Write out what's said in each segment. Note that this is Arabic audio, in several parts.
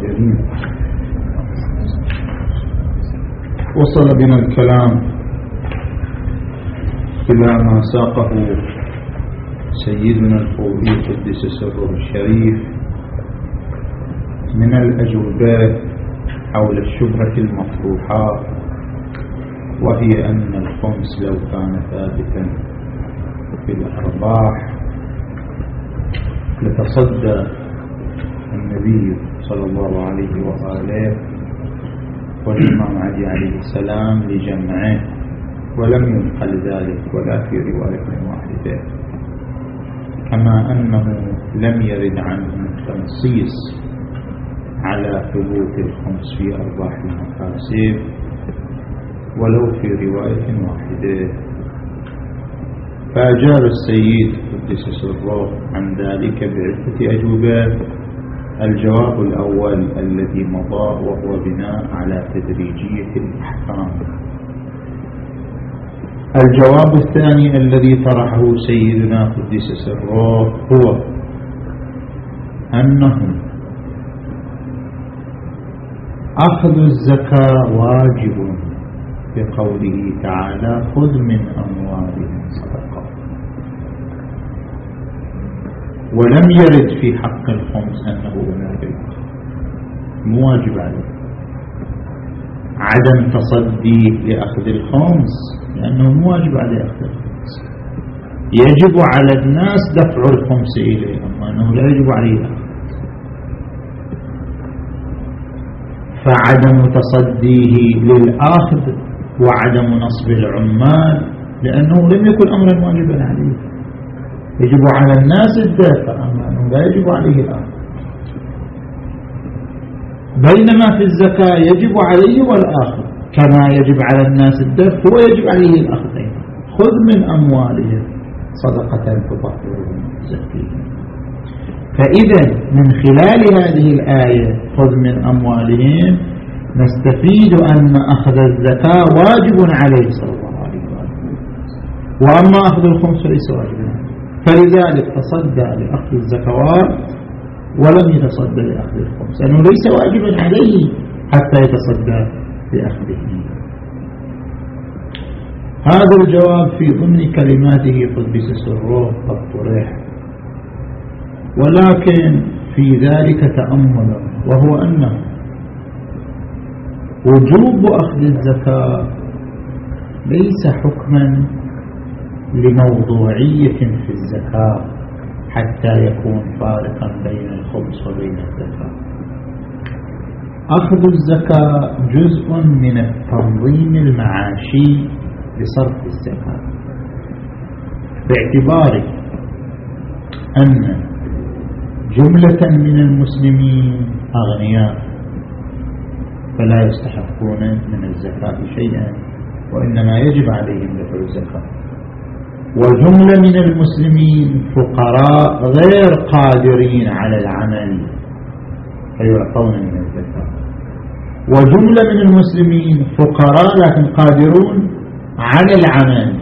القادرين وصل بنا الكلام إلى ما ساقه سيدنا الخوئي قدس سره الشريف من الأجوبات حول الشبهة المطروحة وهي أن الخمس لو كان ثابتا في الأرباح لتصدى النبي صلى الله عليه وآله والإمام علي عليه السلام لجمعه ولم ينقل ذلك ولا في رواية واحدة كما أنه لم يرد عنه تنصيص على ثبوت الخمس في أرباح المكاسب ولو في رواية واحدة فأجاب السيد قدس سره عن ذلك بعدة أجوبة الجواب الأول الذي مضى وهو بناء على تدريجية الأحكام. الجواب الثاني الذي طرحه سيدنا قدس سره هو أنه أخذ الزكاة واجب بقوله تعالى خذ من أموالهم صدقة. ولم يرد في حق الخمس أنه واجب مو واجب عليه. عدم تصدي لأخذ الخمس لأنه مو واجب عليه أخذ الخمس. يجب على الناس دفع الخمس إليه أما أنه لا يجب عليه فعدم تصديه للآخذ وعدم نصب العمال لأنه لم يكن أمرا واجبا عليه. يجب على الناس الدافع أما أنه لا يجب عليه الآخر بينما في الزكاة يجب عليه والآخر. كما يجب على الناس الدفع هو يجب عليه الأخذ أيضا خذ من أموالهم صدقة تطهرهم زكيهم فإذا من خلال هذه الآية خذ من أموالهم نستفيد أن أخذ الزكاة واجب عليه صلى الله عليه وسلم. وأما أخذ الخمس ليس واجبا. فلذلك تصدى لأخذ الزكوات ولم يتصدى لأخذ الخمس لأنه ليس واجبا عليه حتى يتصدى لأخذه. هذا الجواب في ضمن كلماته قدس سره قد طرح ولكن في ذلك تأمل وهو أنه وجوب أخذ الزكاة ليس حكما لموضوعية في الزكاة حتى يكون فارقا بين الخبز وبين الزكاة. أخذ الزكاة جزء من التنظيم المعاشي لصرف الزكاة. باعتبار أن جملة من المسلمين أغنياء فلا يستحقون من الزكاة شيئا وإنما يجب عليهم دفع الزكاة. وجملة من المسلمين فقراء غير قادرين على العمل. فيعطون من الزكاة وجملة من المسلمين فقراء لكن قادرون على العمل.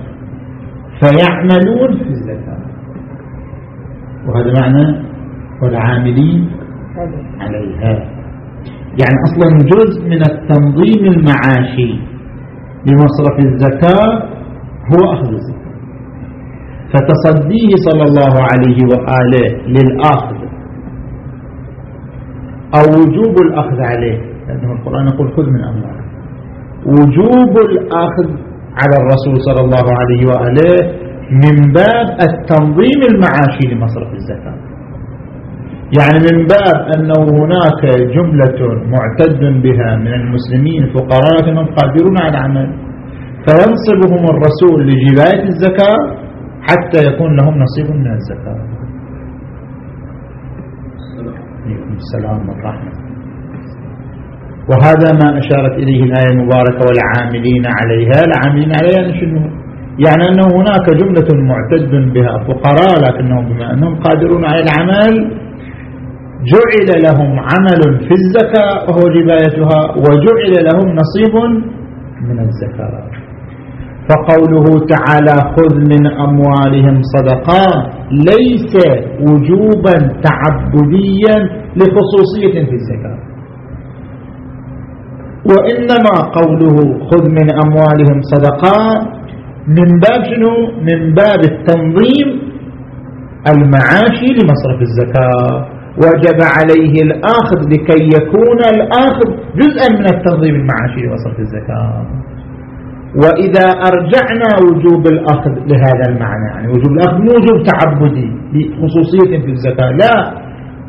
فيعملون في الزكاة. وهذا معنى والعاملين عليها. يعني أصلا جزء من التنظيم المعاشي لمصرف الزكاة هو أخذ الزكاة. فتصديه صلى الله عليه وآله للآخذ أو وجوب الأخذ عليه. لأنه القرآن يقول خذ من أموال وجوب الأخذ على الرسول صلى الله عليه وآله من باب التنظيم المعاشي لمصرف الزكاة. يعني من باب أنه هناك جملة معتد بها من المسلمين فقراء أنهم قادرون على العمل. فينصبهم الرسول لجباية الزكاة حتى يكون لهم نصيب من الزكاة. عليكم السلام والرحمة وهذا ما أشارت إليه الآية المباركة والعاملين عليها. العاملين عليها شنو؟ يعني أنه هناك جملة معتد بها فقراء لكنهم بما أنهم قادرون على العمل جعل لهم عمل في الزكاة وهو جبايتها وجعل لهم نصيب من الزكاة. فقوله تعالى خذ من أموالهم صدقات ليس وجوبا تعبديا لخصوصية في الزكاة. وإنما قوله خذ من أموالهم صدقات من باب شنو؟ من باب التنظيم المعاشي لمصرف الزكاة. وجب عليه الآخذ لكي يكون الآخذ جزءا من التنظيم المعاشي لمصرف الزكاة. وإذا أرجعنا وجوب الأخذ لهذا المعنى يعني وجوب الأخذ مو وجوب تعبدي بخصوصية في الزكاة لا.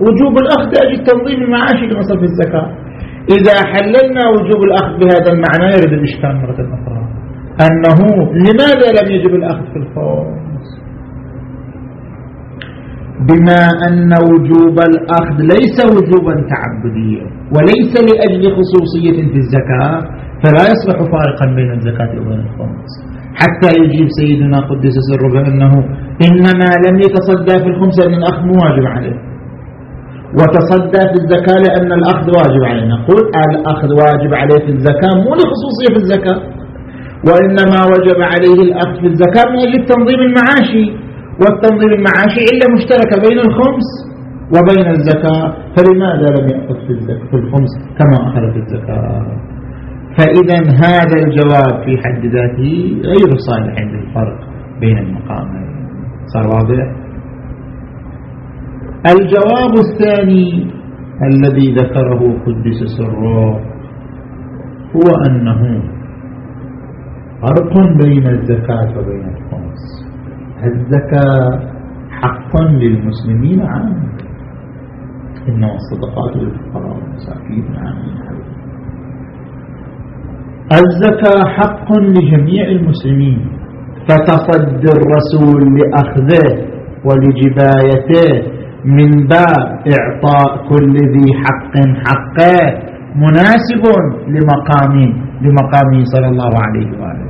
وجوب الأخذ أجل التنظيم المعاشي لمصرف الزكاة. إذا حللنا وجوب الأخذ بهذا المعنى يرد الإشكال مرة أخرى. أنه لماذا لم يجب الأخذ في الخمس بما أن وجوب الأخذ ليس وجوبا تعبديا وليس لأجل خصوصية في الزكاة فلا يصبح فارقا بين الزكاة وبين الخمس. حتى يجيب سيدنا قدس سره بأنه إنما لم يتصدى في الخمس لأن الأخذ واجب عليه. وتصدى في الزكاة لأن الأخذ واجب عليه. نقول الأخذ واجب عليه في الزكاة مو لخصوصية في الزكاة. وإنما وجب عليه الأخذ في الزكاة من أجل التنظيم المعاشي. والتنظيم المعاشي إلا مشتركة بين الخمس وبين الزكاة. فلماذا لم يأخذ في الخمس كما أخذ في الزكاة؟ فإذا هذا الجواب في حد ذاته غير صالح للفرق بين المقامين صار واضح؟ الجواب الثاني الذي ذكره قدس سره هو أنه فرق بين الزكاة وبين الخمس. الزكاة حق للمسلمين عام إنما الصدقات للفقراء والمساكين عام الزكاة حق لجميع المسلمين. فتصدي الرسول لأخذه ولجبايته من باب إعطاء كل ذي حق حقه مناسب لمقام لمقامه صلى الله عليه وآله.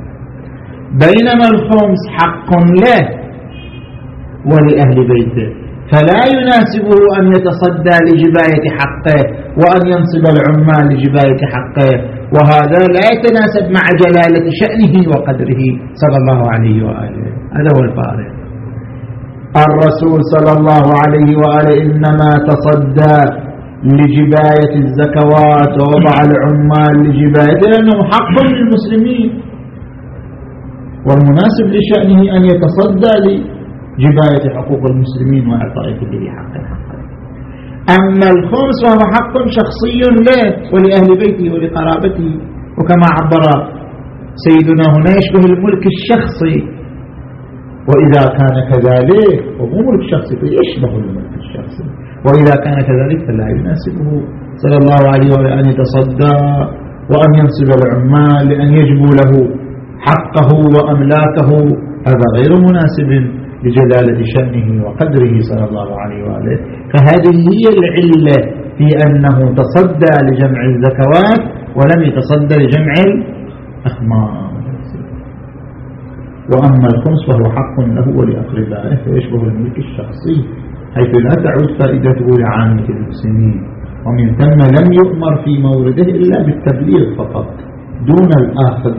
بينما الخمس حق له ولأهل بيته. فلا يناسبه أن يتصدى لجباية حقه وأن ينصب العمال لجباية حقه. وهذا لا يتناسب مع جلالة شأنه وقدره صلى الله عليه وآله. هذا هو الفارق. الرسول صلى الله عليه وآله إنما تصدى لجباية الزكوات ووضع العمال لجباية لأنه حق للمسلمين. والمناسب لشأنه أن يتصدى جباية حقوق المسلمين وإعطاء كل ذي حق. حقا أما الخمس فهو حق شخصي له ولأهل بيته ولقرابته وكما عبر سيدنا هنا يشبه الملك الشخصي. وإذا كان كذلك وهو ملك شخصي فيشبه الملك الشخصي. وإذا كان كذلك فلا يناسبه. صلى الله عليه وسلم أن يتصدى وأن ينصب العمال لأن يجبوا له حقه وأملاكه. هذا غير مناسب بجلالة شأنه وقدره صلى الله عليه وآله فهذه هي العلة في أنه تصدى لجمع الزكوات ولم يتصدى لجمع الأخمار. وأما الخمس فهو حق له ولأقربائه فيشبه الملك الشخصي حيث لا تعود فائدته لعامة المسلمين. ومن ثم لم يؤمر في مورده إلا بالتبليغ فقط دون الآخذ.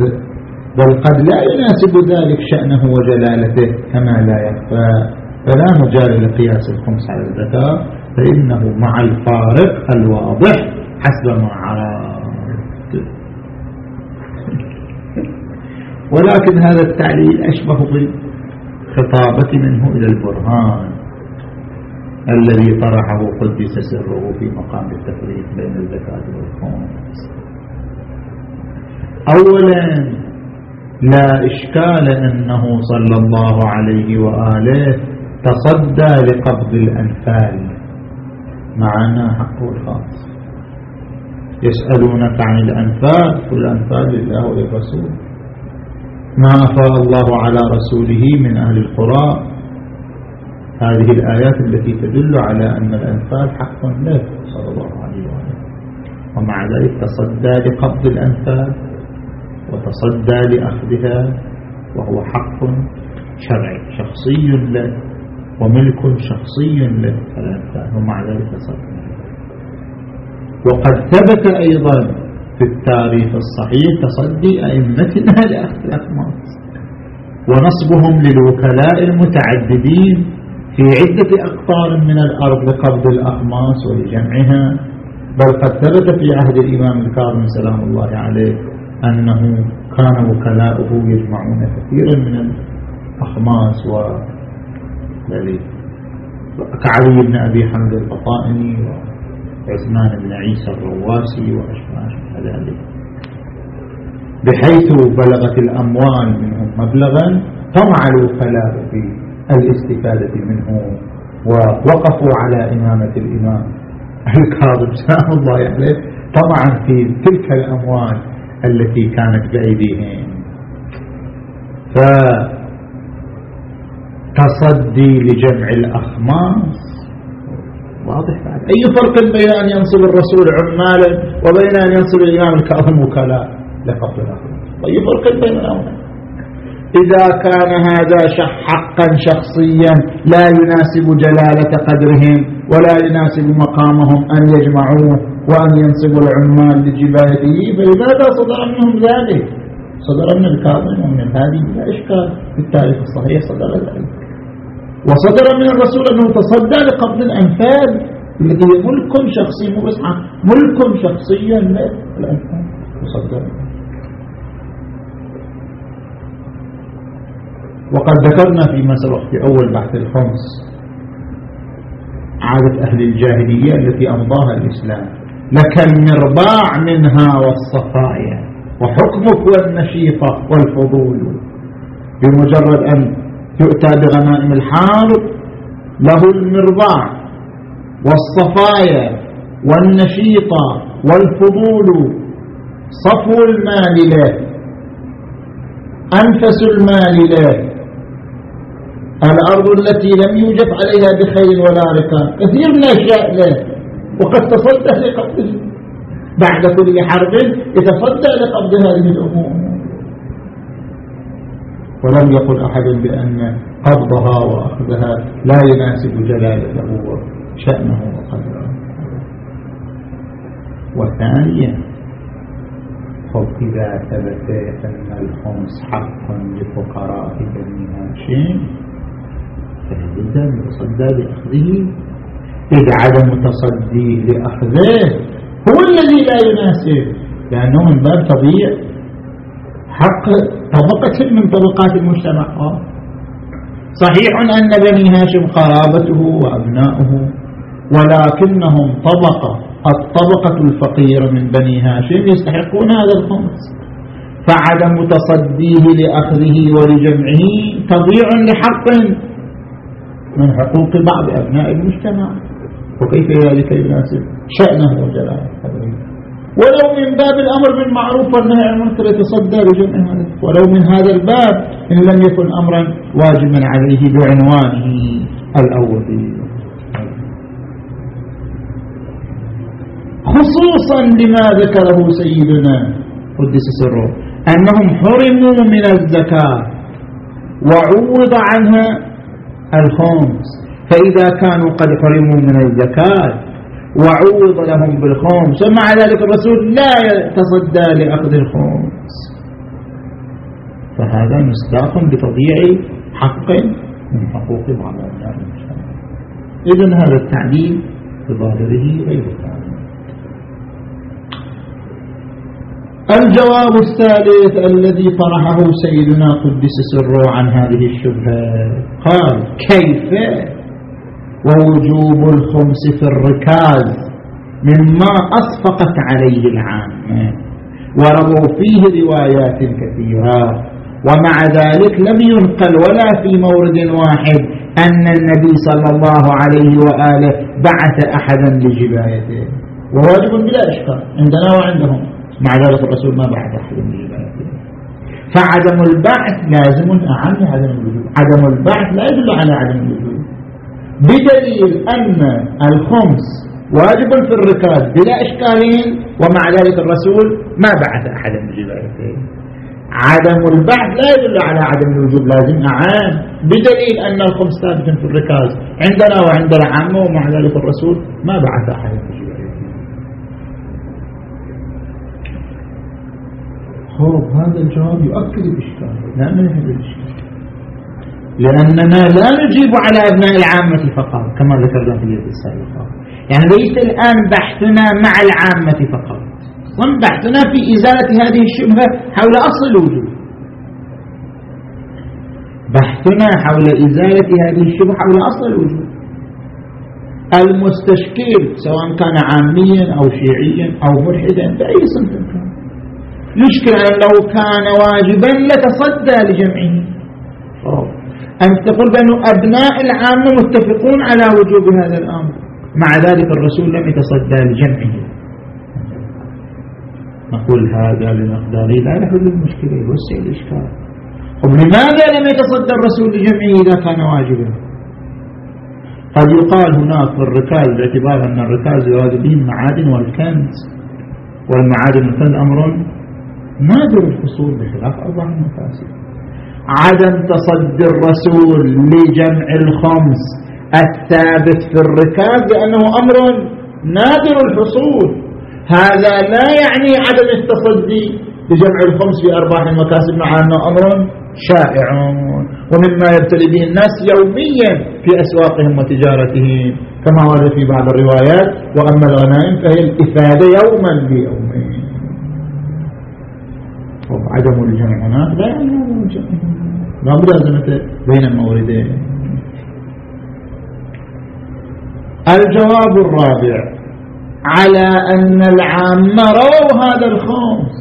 بل قد لا يناسب ذلك شأنه وجلالته كما لا يخفى. فلا مجال لقياس الخمس على الزكاة فإنه مع الفارق الواضح. حسب ما عرفت ولكن هذا التعليل أشبه بالخطابة منه إلى البرهان الذي طرحه قدس سره في مقام التفريق بين الزكاة والخمس. أولا لا إشكال أنه صلى الله عليه وآله تصدى لقبض الأنفال. معنا حقه الخاص يسألونك عن الأنفال قل الأنفال لله وللرسول. ما أفاء الله على رسوله من أهل القرى. هذه الآيات التي تدل على أن الأنفال حق له صلى الله عليه وآله ومع ذلك تصدى لقبض الأنفال وتصدى لأخذها وهو حق شرعي شخصي له وملك شخصي له. ومع ذلك تصدى وقد ثبت أيضا في التاريخ الصحيح تصدي أئمتنا لأخذ الأخماس ونصبهم للوكلاء المتعددين في عدة أقطار من الأرض لقبض الأخماس ولجمعها. بل قد ثبت في عهد الإمام الكاظم سلام الله عليه أنه كان وكلاؤه يجمعون كثيرا من الأخماس و كعلي بن أبي حمد البطائني وعثمان بن عيسى الرواسي وأشباه ذلك بحيث بلغت الأموال منهم مبلغا طمع الوكلاء في الاستفادة منه ووقفوا على إمامة الإمام الكاظم سلام الله عليه طمعا في تلك الأموال التي كانت بأيديهم. فتصدي لجمع الأخماس. واضح بعد. أي فرق بين أن ينصب الرسول عمالا وبين أن ينصب الإمام الكاظم وكلاء لفقد الأخماس أي فرق بين الأمرين إذا كان هذا حقا شخصيا لا يناسب جلالة قدرهم ولا يناسب مقامهم أن يجمعوه وأن ينصبوا العمال لجبايته فلماذا صدر منهم ذلك؟ صدر من الكاظم ومن الهادي بلا إشكال في التاريخ الصحيح صدر ذلك. وصدر من الرسول أنه تصدى لقبض الأنفال الذي هي ملك شخصي مو بس ملك شخصي للأنفال. وصدر وقد ذكرنا فيما سبق في أول بحث الخمس عادة أهل الجاهلية التي أمضاها الإسلام. لك المرباع منها والصفايا وحكمك والنشيطة والفضول. بمجرد أن يؤتى بغنائم الحرب له المرباع والصفايا والنشيطة والفضول. صفو المال له أنفس المال له. الأرض التي لم يوجد عليها بخيل ولا ركاب. كثير من الأشياء له. وقد تصدى لقبضه. بعد كل حرب يتصدى لقبض هذه الأمور. ولم يقل أحد بأن قبضها وأخذها لا يناسب جلالته وشأنه وقدره. وثانيا خب إذا ثبت أن الخمس حق لفقراء بني هاشم أن يتصدى لأخذه إذ عدم تصدي لأخذه هو الذي لا يناسب لأنه من باب طبيع حق طبقة من طبقات المجتمع. صحيح أن بني هاشم قرابته وأبناؤه ولكنهم طبقة الطبقة الفقيرة من بني هاشم يستحقون هذا الخمس. فعدم تصديه لأخذه ولجمعه تضيع لحق من حقوق بعض أبناء المجتمع. وكيف ذلك يناسب شأنه وجلاله. ولو من باب الأمر بالمعروف والنهي عن المنكر يتصدى هذا. ولو من هذا الباب إن لم يكن أمرا واجبا عليه بعنوانه الأولي خصوصا لما ذكره سيدنا قدس سره أنهم حرموا من الزكاة وعوض عنها الخمس. فإذا كانوا قد حرموا من الزكاة وعوض لهم بالخمس ومع ذلك الرسول لا يتصدى لأخذ الخمس فهذا مصداق بتضييع حق من حقوق بعض المجتمع إذن هذا التعليل بظاهره غير كامل. الجواب الثالث الذي طرحه سيدنا قدس سره عن هذه الشبهة قال كيف؟ ووجوب الخمس في الركاز مما أصفقت عليه العامة ورووا فيه روايات كثيرة. ومع ذلك لم ينقل ولا في مورد واحد أن النبي صلى الله عليه وآله بعث أحدا لجبايته. وواجب بلا إشكال عندنا وعندهم. مع ذلك الرسول ما بعد أحد من العبادة فعدم البعث لازم عن عدم الوجود عدم البعث لا يدل على عدم الوجود بدليل أن الخمس واجب في الركاز بلا إشكالين ومع ذلك الرسول ما بعث أحدا العبادة عدم البعث لا يدل على عدم الوجود لازم. أعان بدليل أن الخمس ثابت في الركاز عندنا وعند العامة ومع ذلك الرسول ما بعث أحدا خوف هذا الجواب يؤكد الإشكال. لا ننهي الإشكال. لأننا لا نجيب على أبناء العامة فقط كما ذكرنا في اليد السابقة. يعني ليس الآن بحثنا مع العامة فقط. بحثنا في إزالة هذه الشبهة حول أصل الوجود. بحثنا حول إزالة هذه الشبهة حول أصل الوجود. المستشكل سواء كان عاميا أو شيعيا أو ملحدا بأي صنف كان يشكل لو كان واجبا لتصدى لجمعه. أن تقول بأن أبناء العامة متفقون على وجوب هذا الأمر؟ مع ذلك الرسول لم يتصدى لجمعه. نقول هذا بمقداره لا يحل المشكلة يوسع الإشكال؟ لماذا لم يتصدى الرسول لجمعه؟ إذا كان واجبا. قد يقال هناك في الركاز باعتبار أن الركاز يراد به المعادن والكنز. والمعادن والكنز أمر نادر الحصول بخلاف أربع المفاسد. عدم تصدي الرسول لجمع الخمس الثابت في الركاز لأنه أمر نادر الحصول. هذا لا يعني عدم التصدي لجمع الخمس في أرباح المكاسب مع أنه أمر شائع. ومما يبتلي به الناس يوميا في أسواقهم وتجارتهم. كما ورد في بعض الروايات وأما الغنائم فهي الإفادة يوما بيومين عدم الجمع هناك؟ لا. يعني ملازمة بين الموردين الجواب الرابع. على أن العامة رووا هذا الخمس.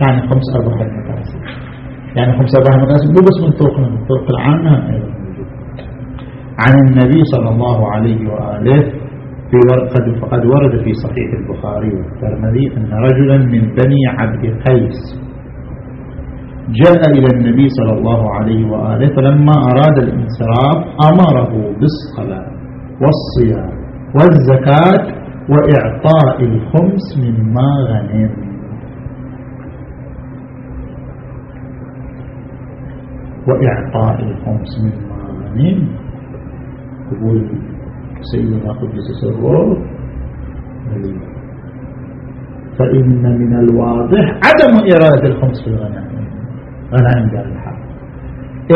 يعني خمس أرباح المكاسب يعني خمس أرباح المكاسب مو بس من طرقنا من طرق العامة عن النبي صلى الله عليه وآله في قد فقد ورد في صحيح البخاري والترمذي أن رجلا من بني عبد قيس جاء إلى النبي صلى الله عليه وآله فلما أراد الانصراف أمره بالصلاة والصيام والزكاة وإعطاء الخمس مما غنم. وإعطاء الخمس مما غنم. يقول سيدنا قدس سره فإن من الواضح عدم إرادة الخمس في الغنائم. غنائم دار الحرب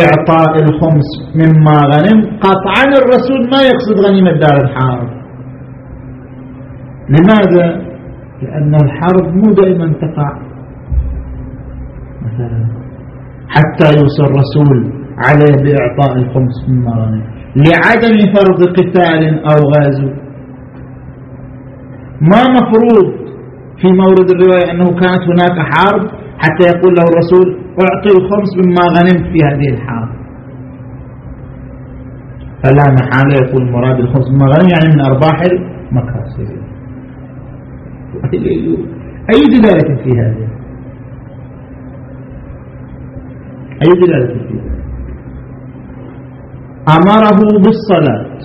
إعطاء الخمس مما غنم. قطعا الرسول ما يقصد غنيمة دار الحرب. لماذا؟ لأن الحرب مو دائما تقع. مثلا حتى يوصل الرسول عليه بإعطاء الخمس من غنم. لعدم فرض قتال أو غازو ما مفروض في مورد الرواية أنه كانت هناك حرب. حتى يقول له الرسول أعطي الخمس مما غنمت في هذه الحرب فلا محالة يقول مراد الخمس مما غنم يعني من أرباح المكاسب. أي دلالة في هذا؟ أي دلالة في هذا؟ أمره بالصلاة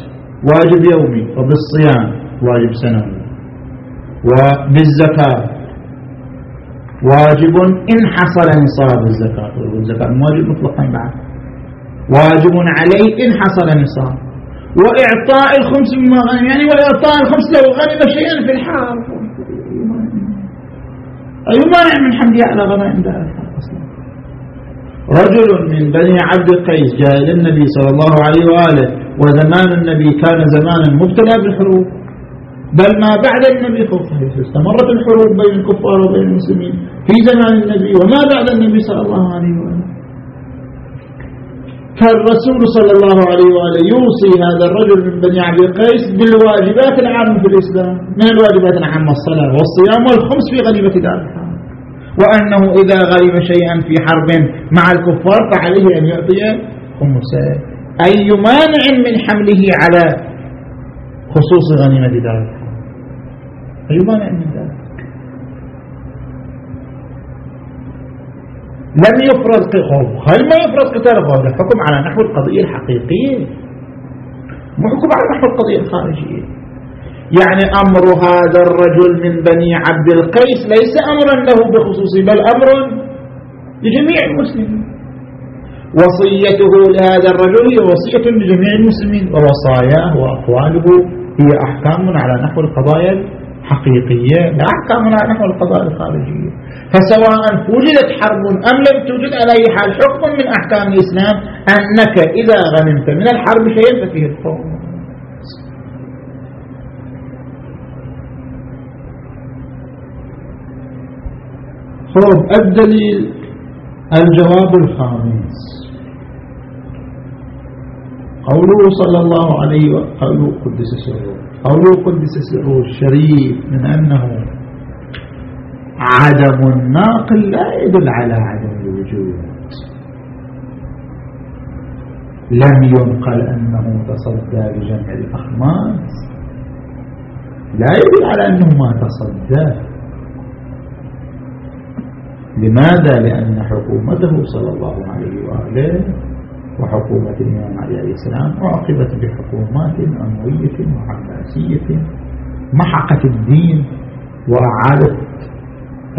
واجب يومي وبالصيام واجب سنوي وبالزكاة واجب إن حصل نصاب الزكاة. والزكاة واجب مطلقا بعد؟ واجب عليه إن حصل نصاب وإعطاء الخمس مما غنم. يعني وإعطاء الخمس لو غنم شيئا في الحرب. أي مانع من حمله على غنائم دار رجل من بني عبد القيس جاء إلى النبي صلى الله عليه وآله وزمان النبي كان زمانا مبتلى بالحروب. بل ما بعد النبي استمرت الحروب بين الكفار وبين المسلمين في زمان النبي وما بعد النبي صلى الله عليه وآله فالرسول صلى الله عليه وآله يوصي هذا الرجل من بني عبد القيس بالواجبات العامة في الإسلام. من الواجبات العامة؟ الصلاة والصيام والخمس في غنيمة دار وأنه إذا غرم شيئا في حرب مع الكفار فعليه أن يعطي خمسة أي مانع من حمله على خصوص غنيمة دار أي مانع من ذلك لم يفرض هل ما يفرض قتال هذا حكم على نحو القضية الحقيقية. مو حكم على نحو القضية الخارجية. يعني أمر هذا الرجل من بني عبد القيس ليس أمرا له بخصوصه بل أمر لجميع المسلمين. وصيته لهذا الرجل هي وصية لجميع المسلمين ووصاياه وأقواله هي أحكام على نحو القضايا حقيقية. نعم، لا أحكامنا نحو القضاء الخارجية. فسواء وجدت حرب أم لم توجد على أي حال حكم من أحكام الإسلام أنك إذا غنمت من الحرب شيئا ففيه القوم. خب الدليل الجواب الخامس. قوله صلى الله عليه وسلم قدس سرور قوله قدس سره الشريف من أنه عدم الناقل لا يدل على عدم الوجود. لم ينقل أنه تصدى لجمع الأخماس. لا يدل على أنه ما تصدى. لماذا؟ لأن حكومته صلى الله عليه وآله وحكومة الإمام علي عليه السلام عاقبت بحكومات أموية وعباسية محقت الدين وأعادت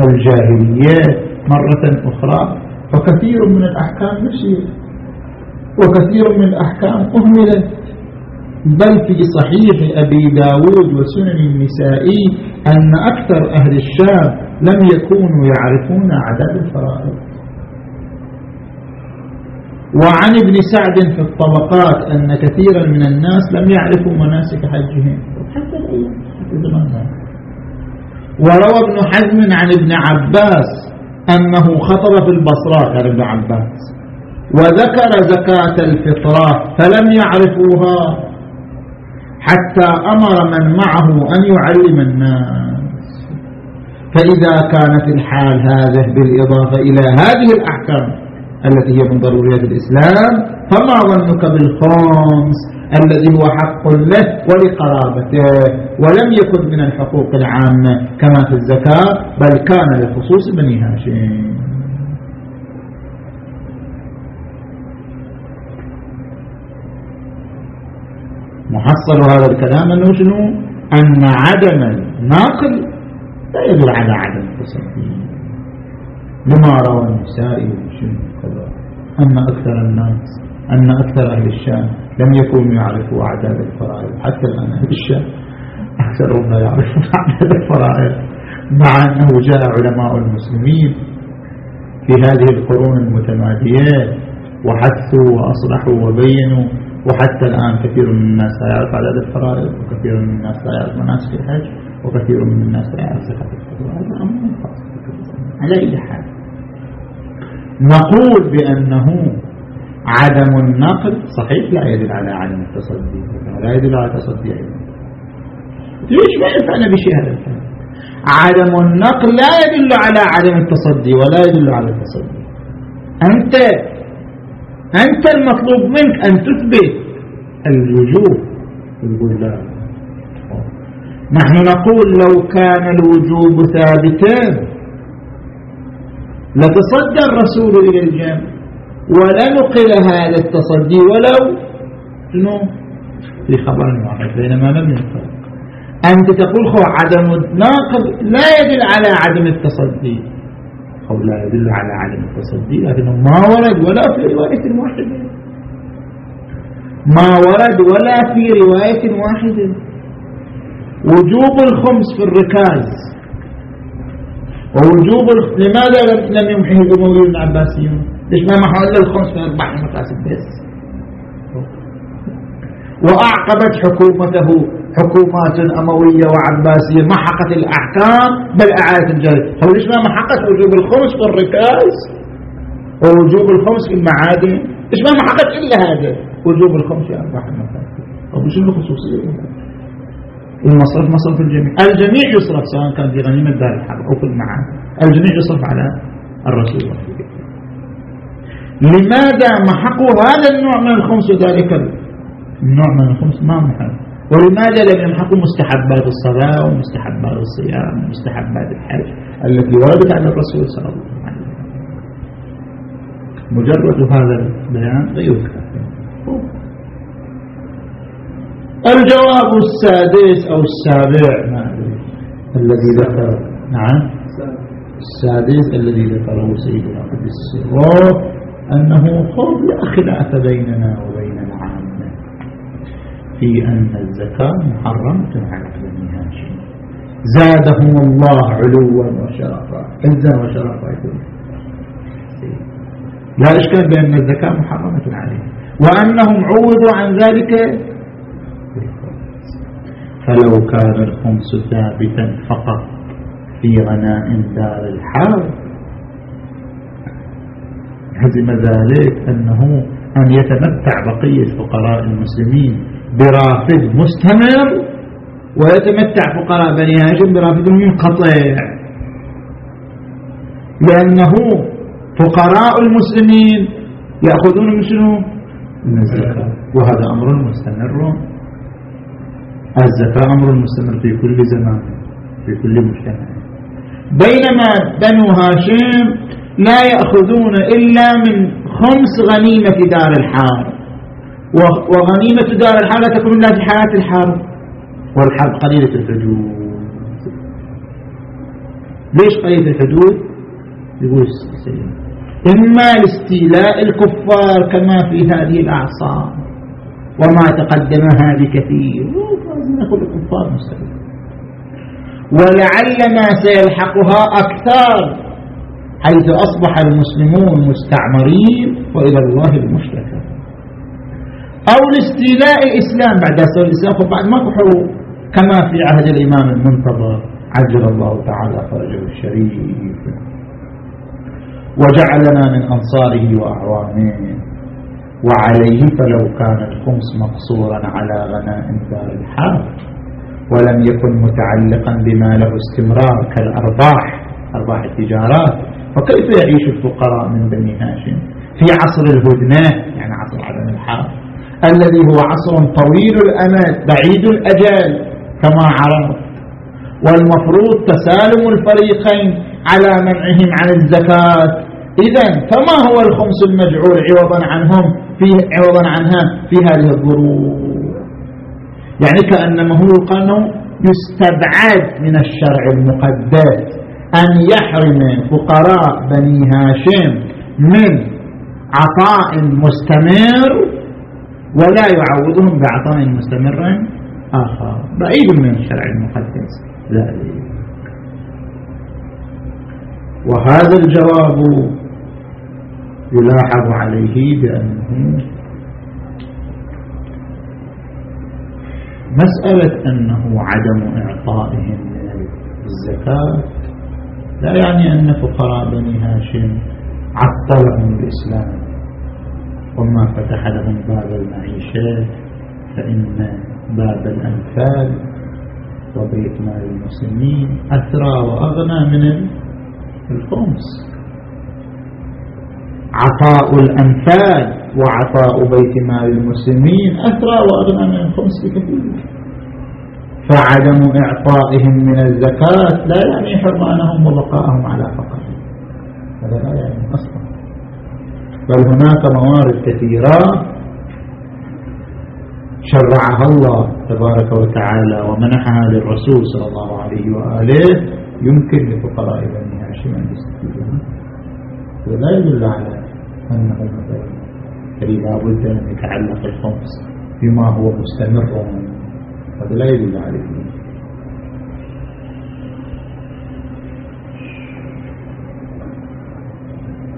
الجاهليات مرة أخرى. فكثير من الأحكام نسيت وكثير من الأحكام أهملت. بل في صحيح أبي داود وسنن النسائي أن أكثر أهل الشام لم يكونوا يعرفون عدد الفرائض. وعن ابن سعد في الطبقات أن كثيرا من الناس لم يعرفوا مناسك حجهم. حتى الأيام حتى زماننا وروى ابن حزم عن ابن عباس أنه خطب في البصرة كان ابن عباس. وذكر زكاة الفطرة فلم يعرفوها حتى أمر من معه أن يعلم الناس. فإذا كانت الحال هذه بالإضافة إلى هذه الأحكام التي هي من ضروريات الإسلام فما ظنك بالخمس الذي هو حق له ولقرابته ولم يكن من الحقوق العامة كما في الزكاة بل كان لخصوص بني هاشم. محصل هذا الكلام أنه شنو؟ أن عدم الناقل لا يدل على عدم التصرف لما روى النسائي كذا. أن أكثر الناس أن أكثر أهل الشام لم يكونوا يعرفوا أعداد الفرائض. حتى الآن أهل الشام أكثرهم لا يعرفون أعداد الفرائض مع أنه جاء علماء المسلمين في هذه القرون المتمادية وحثوا وأصلحوا وبينوا. وحتى الآن كثير من الناس لا يعرف عدد الفرائض وكثير من الناس لا يعرف مناسك الحج وكثير من الناس لا يعرف زكاة الفطر هذا أمر خاص على أي حال. نقول بأنه عدم النقل صحيح لا يدل على عدم التصدي. لا يدل على التصدي أيضا. ليش ما ينفعنا بشيء هذا الكلام؟ عدم النقل لا يدل على عدم التصدي ولا يدل على التصدي. أنت أنت المطلوب منك أن تثبت الوجوب يقول لا. نحن نقول لو كان الوجوب ثابتا لتصدى الرسول إلى الجامع ولا نقل هذا التصدي ولو شنو خبر واحد بينما لم ينقل أنت تقول خو عدم الناقض لا يدل على عدم التصدي. أو لا يدل على عدم التصدي لكنه ما ورد ولا في رواية واحدة. ما ورد ولا في رواية واحدة. وجوب الخمس في الركاز. ووجوب لماذا لم يمحيه الأموي العباسيون ليش ما إلا الخمس من أربع مقاسم بس وأعقبت حكومته حكومات أموية وعباسية محقت الأحكام بل أعادت الجارية هو ليش ما محقت وجوب الخمس في الركاز ووجوب الخمس في المعادن ليش ما محقت إلا هذا؟ وجوب الخمس في أربع مقاسم طب شنو الخصوصية؟ المصرف مصرف الجميع. الجميع يصرف سواء كان في غنيمة دار الحرب أو في المعاد الجميع يصرف على الرسول لماذا محقوا هذا النوع من الخمس وذلك النوع من الخمس؟ ما محق ولماذا لم يمحقوا مستحبات الصلاة ومستحبات الصيام ومستحبات الحج. التي وردت على الرسول صلى الله عليه وسلم. مجرد هذا البيان لا يذكر. الجواب السادس أو السابع. ما الذي ذكر نعم. السادس الذي ذكره سيدنا قدس السراء أنه خذ لا خلاف بيننا وبين العامة. في أن الزكاة محرمة على بني هاشم. زادهم الله علوا وشرفا. عزا وشرفا يقول. لا إشكال بأن الزكاة محرمة عليهم. وأنهم عوضوا عن ذلك فلو كان الخمس ثابتا فقط في غناء دار الحرب. هزم ذلك أنه أن يتمتع بقية فقراء المسلمين برافد مستمر ويتمتع فقراء بني هاشم برافد منقطع. لأنه فقراء المسلمين يأخذون من شنو؟ من الزكاة. وهذا أمر مستمر. الزكاة أمر مستمر في كل زمان في كل مجتمع بينما بنو هاشم لا يأخذون إلا من خمس غنيمة دار الحرب وغنيمة دار الحرب لا تكون إلا في حياة الحرب. والحرب قليلة الحدود. ليش قليلة الحدود؟ يقول السيد إما لاستيلاء الكفار كما في هذه الأعصار. وما تقدم هذه كثير كل الكفار مستقيم ولعل ما سيلحقها أكثر حيث أصبح المسلمون مستعمرين وإلى الله المشتكى. أو لاستيلاء الإسلام بعد أسر الإسلام. بعد ما حروب كما في عهد الإمام المنتظر. عجل الله تعالى فرجه الشريف. وجعلنا من أنصاره وأعوانه. وعليه فلو كان الخمس مقصورا على غنائم دار الحرب ولم يكن متعلقا بما له استمرار كالأرباح أرباح التجارات. فكيف يعيش الفقراء من بني هاشم؟ في عصر الهدنة يعني عصر عدم الحرب الذي هو عصر طويل الأمد بعيد الأجل كما عرفت. والمفروض تسالم الفريقين على منعهم عن الزكاة. إذا فما هو الخمس المجعول عوضا عنهم؟ في عوضا عنها في هذه الظروف. يعني كأنما هو قال يستبعد من الشرع المقدس أن يحرم فقراء بني هاشم من عطاء مستمر ولا يعوضهم بعطاء مستمر آخر. بعيد من الشرع المقدس. ذلك وهذا الجواب يلاحظ عليه بأنه مسألة أنه عدم إعطائهم الزكاة لا يعني أن فقراء بني هاشم عطلهم الإسلام. وما فتح لهم باب المعيشة فإن باب الأنفال وبيت مال المسلمين أثرى وأغنى من الخمس. عطاء الأنفال وعطاء بيت مال المسلمين. أثرى وأغنى من الخمس بكثير فعدم إعطائهم من الزكاة. لا يعني حرمانهم وبقائهم على فقر. هذا لا يعني أصلا. بل هناك موارد كثيرة شرعها الله تبارك وتعالى ومنحها للرسول صلى الله عليه وآله. يمكن لفقراء بني هاشم أن يستفيدون ولا يدل على أنه كي لابد أن يتعلق الخمس بما هو مستمر هذا لا يدل عليه.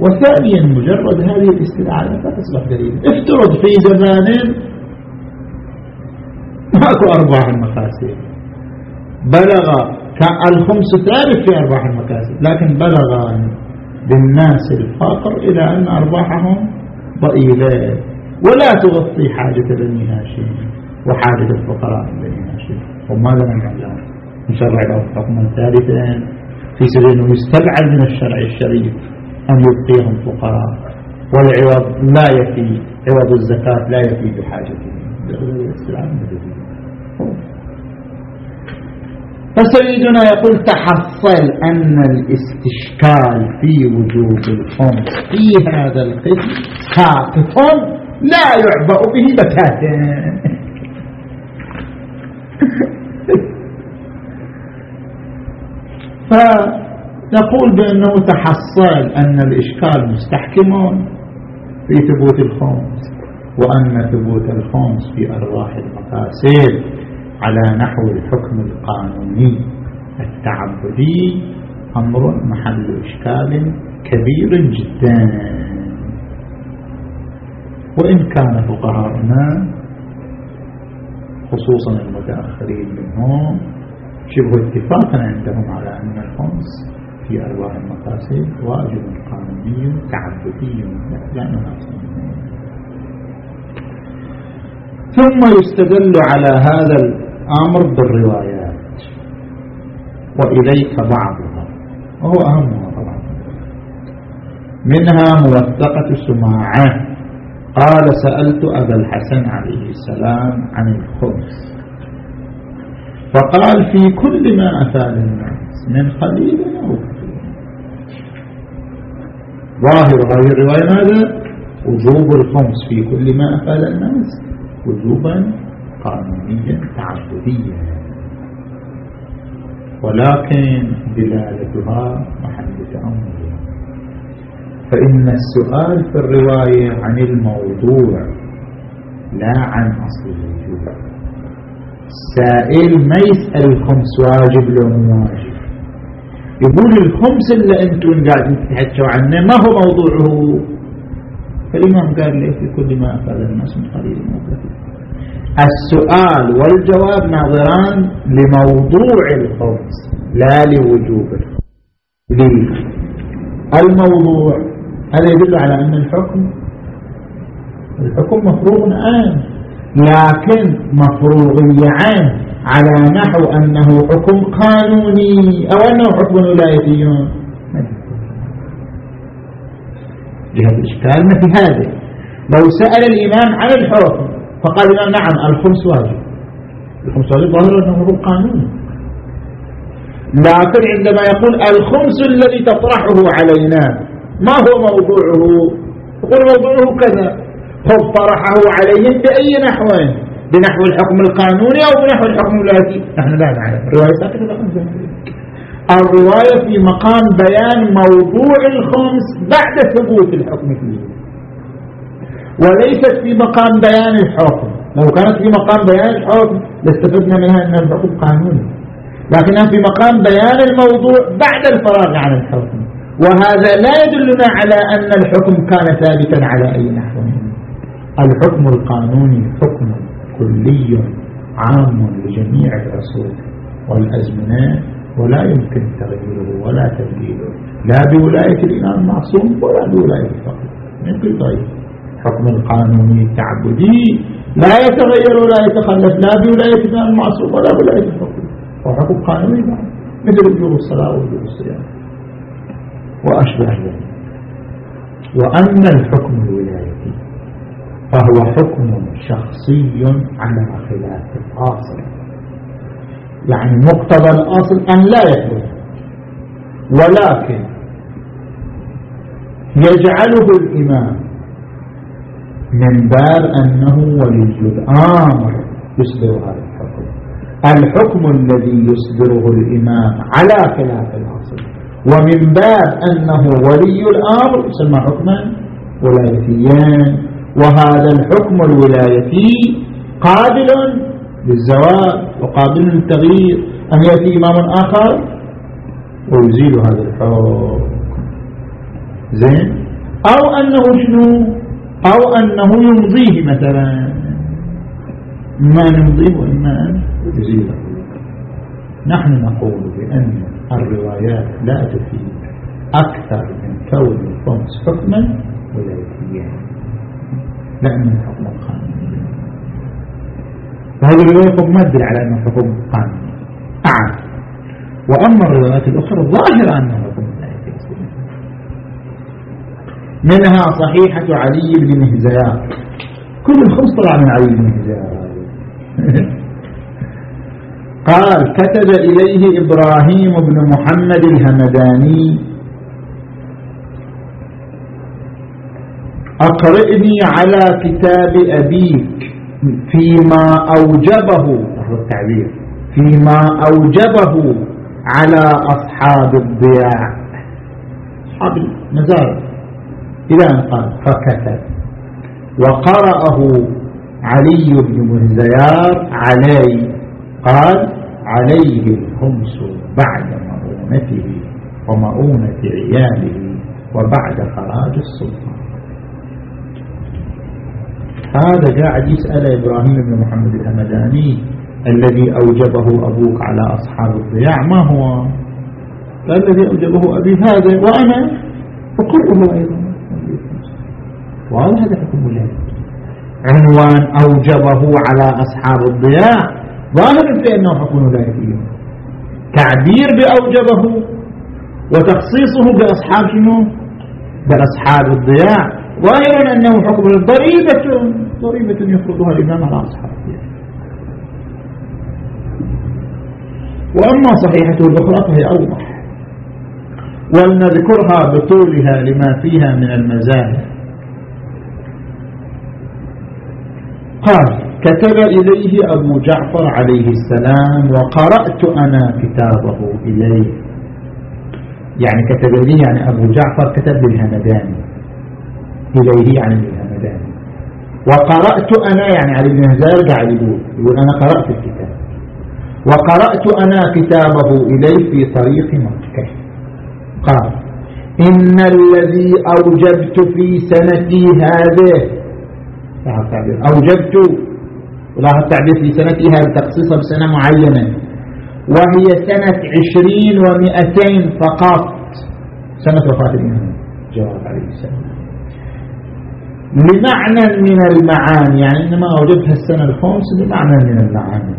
وثانيا مجرد هذه الاستدعاء لا تصبح دليل افترض في زمان ماكو أرباح المكاسب بلغ الخمس ثالث في أرباح المكاسب لكن بلغ بالناس الفقر إلى أن أرباحهم ضئيلة. ولا تغطي حاجة بني هاشم وحاجة الفقراء بني هاشم. وماذا نعمل لهم نشرع لهم حكما ثالثا في سبيل يستبعد من الشرع الشريف أن يبقيهم فقراء. والعوض لا يفي عوض الزكاة لا يفي بحاجتهم فسيدنا يقول تحصل أن الإستشكال في وجوب الخمس في هذا القسم ساقط لا يعبأ به بتاتا. فنقول بأنه تحصل أن الإشكال مستحكم في ثبوت الخمس وأن ثبوت الخمس في أرواح المقاسد على نحو الحكم القانوني. التعبدي أمر محل إشكال كبير جدا. وإن كان فقهاؤنا خصوصا المتأخرين منهم شبه اتفاقا عندهم على أن الخمس في أرواح المقاصد واجب قانوني تعبدي. لا نناقض ثم يستدل على هذا الأمر بالروايات وإليك بعضها. وهو أهمها طبعا. منها موثقة سماعة. قال سألت أبا الحسن عليه السلام عن الخبز. فقال في كل ما أفاد الناس من قليل أو كثير. ظاهر هذه الرواية ماذا؟ وجوب الخمس في كل ما أفاد الناس. وجوبا قانونيا تعبديا ولكن دلالتها محل تأمل فإن السؤال في الرواية عن الموضوع لا عن أصل الوجوب السائل ما يسأل الخمس واجب لو مو واجب؟ يقول الخمس اللي أنتم قاعدين تتحكوا عنه ما هو موضوعه؟ فالإمام قال لي في كل ما أفعل الناس من قليل وكثير السؤال والجواب ناظران لموضوع الخمس لا لوجوب الخمس الموضوع هذا يدل على أن الحكم الحكم مفروض عام لكن مفروضية عام على نحو أنه حكم قانوني أو أنه حكم ولايتي جهة الإشكال ما في هذا. لو سأل الإمام عن الحكم فقال الإمام نعم الخمس واجب. الخمس واجب ظاهر أنه حكم قانوني لكن عندما يقول الخمس الذي تطرحه علينا ما هو موضوعه؟ يقول موضوعه كذا. خذ طرحه عليهم بأي نحو؟ بنحو الحكم القانوني أو بنحو الحكم الذي نحن لا نعلم. الرواية ساكتة الرواية في مقام بيان موضوع الخمس بعد ثبوت الحكم فيه. وليست في مقام بيان الحكم. لو كانت في مقام بيان الحكم لاستفدنا منها أن الحكم قانوني. لكنها في مقام بيان الموضوع بعد الفراغ عن الحكم. وهذا لا يدلنا على أن الحكم كان ثابتا على أي نحو. الحكم القانوني حكم كلي عام لجميع العصور والأزمنة ولا يمكن تغييره ولا تبديله. لا بولاية الإمام المعصوم ولا بولاية الفقيه. يمكن طيب حكم القانوني التعبدي لا يتغير ولا يتخلف. لا بولاية المعصوم ولا بولاية الفقيه هو حكم قانوني مثل وجوب الصلاة وجوب الصيام. وأشبه ذلك. وأما الحكم الولايتي فهو حكم شخصي على خلاف الأصل. يعني مقتضى الأصل أن لا يثبت ولكن يجعله الإمام من باب أنه ولي الأمر يصدر هذا الحكم. الحكم الذي يصدره الإمام على خلاف الأصل ومن باب أنه ولي الأمر يسمى حكما ولايتيا وهذا الحكم الولايتي قابل للزواج وقابل للتغيير. أن يأتي إمام آخر ويزيل هذا الحكم. زين؟ أو أنه شنو؟ أو أنه يمضيه مثلا. ما نمضيه وإما أن. يزيله نحن نقول بأن الروايات لا تفيد أكثر من كون الخمس حكما ولايتيا لأن الحكم قانوني. فهذه الرواية ما تدل على أنه حكم قانوني. أعرف وأما الروايات الأخرى ظاهرة أنه حكم ولايتي منها صحيحة علي بن مهزيان كل الخمس طلع من علي بن مهزيان قال كتب إليه إبراهيم بن محمد الهمداني. أقرئني على كتاب أبيك فيما أوجبه التعبير فيما أوجبه على أصحاب الضياع. أصحاب المزار إلى أن قال فكتب. وقرأه علي بن مهزيار علي. قال عليه الخمس بعد مؤونته ومؤونة عياله وبعد خراج السلطان. هذا قاعد يسأل إبراهيم بن محمد الهمداني الذي أوجبه أبوك على أصحاب الضياع. ما هو؟ فالذي أوجبه أبي هذا وأنا أقره أيضا. واضح هذا حكم ولاية عنوان أوجبه على أصحاب الضياع. ظاهر في أنه حكم ولاية فيهم تعبير بأوجبه وتخصيصه بأصحاب شنو؟ بأصحاب الضياع. ظاهر أنه حكم ضريبة ضريبة يفرضها الإمام على أصحاب الضياع. وأما صحيحته الأخرى فهي أوضح. ولنذكرها بطولها لما فيها من المزايا. قال كتب إليه أبو جعفر عليه السلام وقرأت أنا كتابه إليه. يعني كتب لي يعني أبو جعفر كتب للهمداني إليه يعني للهمداني وقرأت أنا يعني علي بن هزار قاعد يقول يقول أنا قرأت الكتاب. وقرأت أنا كتابه إليه في طريق مكة. قال إن الذي أوجبت في سنتي هذه أوجبت ولاحظ التعبير في سنتها بتخصيصها بسنة معينة. وهي سنة عشرين ومئتين فقط. سنة وفاة الإمام جواب عليه السلام. لمعنى من المعاني يعني إنما أوجدها السنة الخامس لمعنى من المعاني.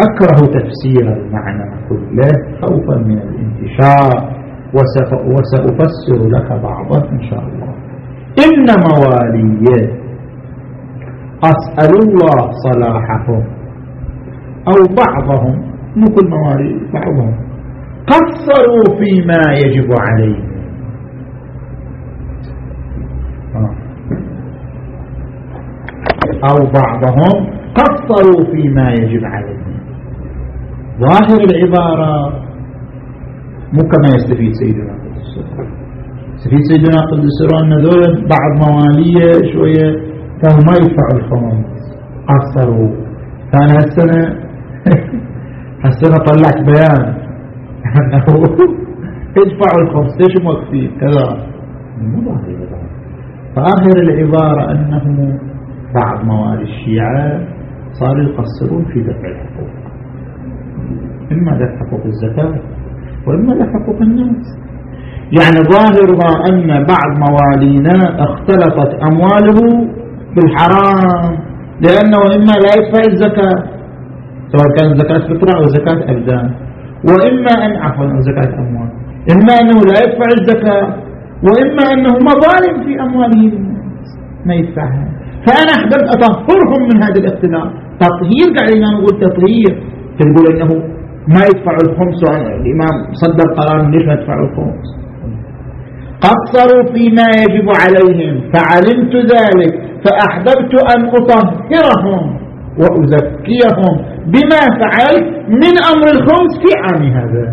أكره تفسير المعنى كله خوفا من الانتشار وسأفسر لك بعضه إن شاء الله. إن موالية أسأل الله صلاحهم. أو بعضهم مو كل موالي بعضهم. قصروا فيما يجب عليهم. أو بعضهم قصروا فيما يجب عليهم. ظاهر العبارة مو كما يستفيد سيدنا قدس يستفيد سيدنا قدس أن ذول بعض موالية شوية كانوا ما يدفعوا الخمس قصروا فأنا هالسنة هالسنة طلعت بيان. أنه ادفعوا الخمس ليش موقفين كذا. فآخر العبارة أنه بعض موالي الشيعة صاروا يقصرون في دفع الحقوق. إما دفع حقوق الزكاة وإما دفع حقوق الناس. يعني ظاهرها أن بعض موالينا اختلطت أمواله بالحرام لأنه إما لا يدفع الزكاة سواء كانت زكاة فطرة أو زكاة أبدان وإما أن عفوا زكاة أموال إما أنه لا يدفع الزكاة وإما أنه مظالم في أمواله ما يدفعها. فأنا أحببت أطهرهم من هذا الاختلاف تطهير قاعدين نقول تطهير. تقول أنه ما يدفع الخمس الإمام صدر قرار ليش ما يدفع الخمس. قصروا فيما يجب عليهم فعلمت ذلك فأحببت أن أطهرهم وأزكيهم بما فعلت من أمر الخمس في عام هذا.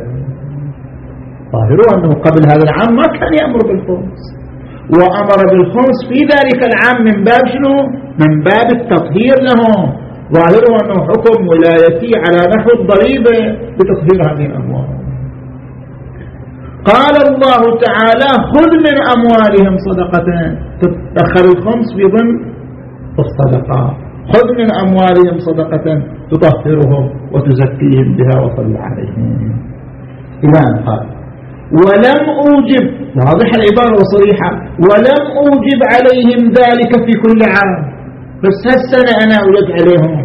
ظاهروا أنه قبل هذا العام ما كان يأمر بالخمس وأمر بالخمس في ذلك العام من باب شنو؟ من باب التطهير لهم. ظاهروا أنه حكم ولايتي على نحو الضريبة بتطهير هذه الأموال. قال الله تعالى خذ من أموالهم صدقة تدخل الخمس في ضمن الصدقة. خذ من أموالهم صدقة تطهرهم وتزكيهم بها وصل عليهم. إلى أن قال ولم أوجب واضح العبارة وصريحة. ولم أوجب عليهم ذلك في كل عام. بس هالسنة أنا أوجد عليهم.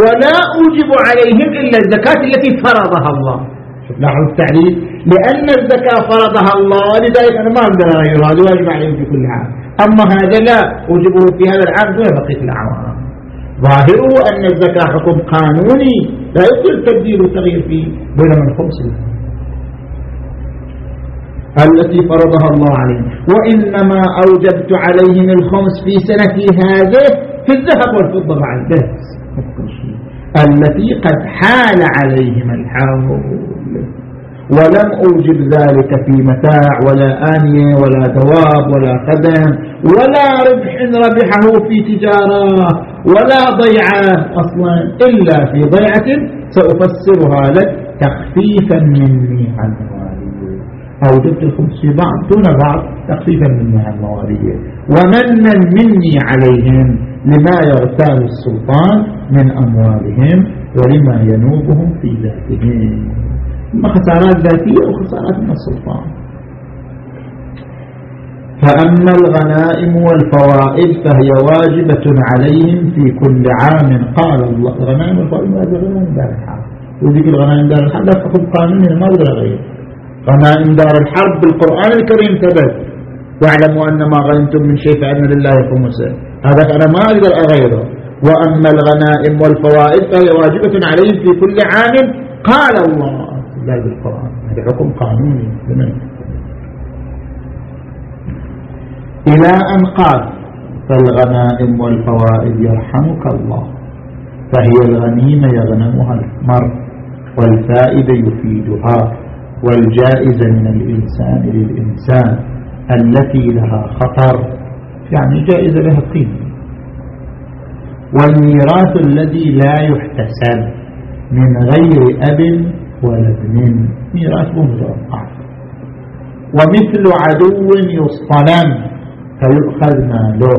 ولا أوجب عليهم إلا الزكاة التي فرضها الله. لاحظوا التعليل لأن الزكاة فرضها الله لذلك أنا ما أقدر أغيرها هذا واجب عليهم في كل عام أما هذا لا أوجبه في هذا العام دون بقية الأعوام ظاهره أن الزكاة حكم قانوني لا يمكن التبديل والتغيير فيه بينما الخمس التي فرضها الله عليهم وإنما أوجبت عليهم الخمس في سنتي هذه في الذهب والفضة بعد بس التي قد حال عليهم الحول ولم أوجب ذلك في متاع ولا آنية ولا دواب ولا قدم ولا ربح ربحه في تجارة ولا ضيعة أصلا. إلا في ضيعة سأفسرها لك تخفيفا مني عن مواليه أوجبت الخمس في بعض دون بعض تخفيفا مني عن مواليه ومنا مني عليهم لما يغتال السلطان من أموالهم ولما ينوبهم في ذاتهم. إما خسارات ذاتية أو خسارات من السلطان. فأما الغنائم والفوائد فهي واجبة عليهم في كل عام قال الله. الغنائم والفوائد غنائم دار الحرب. وذيك الغنائم دار الحرب لا تأخذ قانون ما أقدر أغير غنائم دار الحرب بالقرآن الكريم ثبت. واعلموا أن ما غنمتم من شيء فأن لله خمسة. هذا أنا ما أقدر أغيره. وأما الغنائم والفوائد فهي واجبة عليهم في كل عام قال الله. لا بالقرآن. هذا حكم قانوني. لمن إلى أن قال فالغنائم والفوائد يرحمك الله. فهي الغنيمة يغنمها المرء والفائدة يفيدها والجائزة من الإنسان للإنسان التي لها خطر. يعني جائزة لها قيمة. والميراث الذي لا يحتسب من غير أب ولا ابن ميراث متوقع ومثل عدو يصطلم فيؤخذ ماله.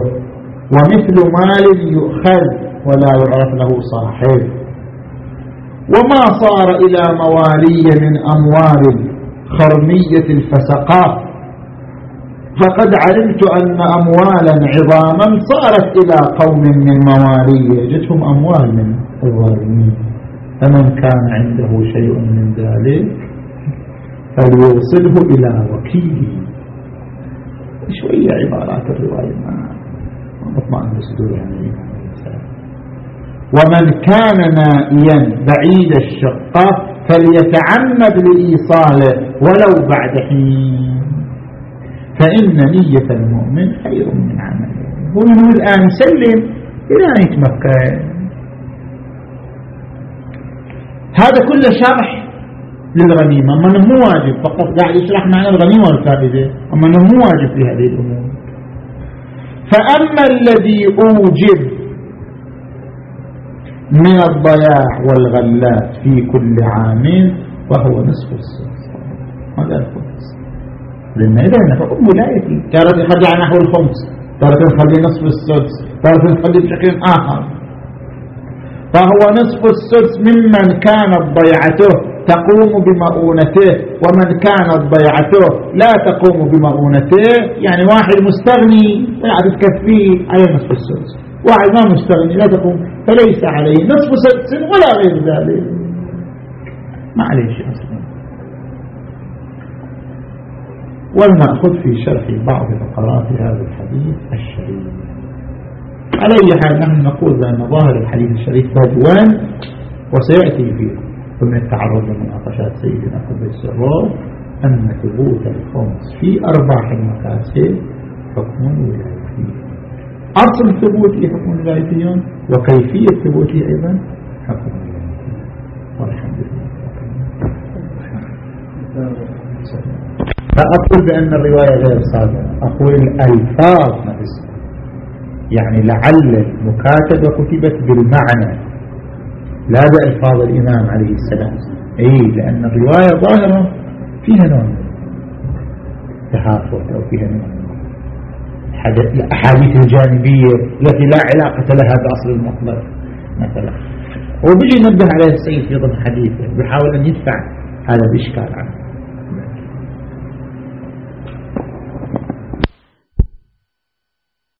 ومثل مال يؤخذ ولا يعرف له صاحب. وما صار إلى موالي من أموال خرمية الفسقات. فقد علمت أن أموالا عظاما صارت إلى قوم من موالي. جتهم أموال من الظالمين. فمن كان عنده شيء من ذلك فليوصله إلى وكيله. شوية عبارات الرواية ما مطمئن بصدور يعني. ومن كان نائيا بعيد الشقة فليتعمد لإيصاله ولو بعد حين. فإن نية المؤمن خير من عمله. هو الآن سلم إلى أن يتمكن هذا كله شرح للغنيمة. أما أنه مو واجب فقط قاعد يشرح معنى الغنيمة والفائدة. أما أنه مو واجب في هذه الأمور. فأما الذي أوجب من الضياع والغلات في كل عام وهو نصف السدس هذا الخمس. لأن إذا نفقد ولايتي تارة يخرج نحو الخمس. تارة يخلي نصف السدس. تارة يخلي بشكل آخر. فهو نصف السدس ممن كانت ضيعته تقوم بمؤونته ومن كانت ضيعته لا تقوم بمؤونته. يعني واحد مستغني لا تكفيه عليه نصف السدس. واحد ما مستغني لا تقوم فليس عليه نصف سدس ولا غير ذلك. ما عليه شيء أصلا. ولنأخذ في شرح بعض فقرات هذا الحديث الشريف. على أي حال نحن نقول بأن ظاهر الحديث الشريف بدوان وسيأتي فيه ومن التعرض لمناقشات سيدنا قدس الروح أن ثبوت الخمس في أرباح المكاسب حكم ولايتي أصل ثبوته حكم ولايتي وكيفية ثبوته أيضا حكم ولايتي والحمد لله. فأقول بأن الرواية غير صادقة أقول الألفاظ نفسها يعني لعل المكاتبة كتبت بالمعنى. لا بألفاظ الإمام عليه السلام. أي لأن الرواية ظاهرة فيها نوع تهافت أو فيها نوع الأحاديث الجانبية التي لا علاقة لها بأصل المطلق مثلا. وبيجي ينبه عليه السيد في ضمن حديثه بيحاول أن يدفع هذا الإشكال عنه.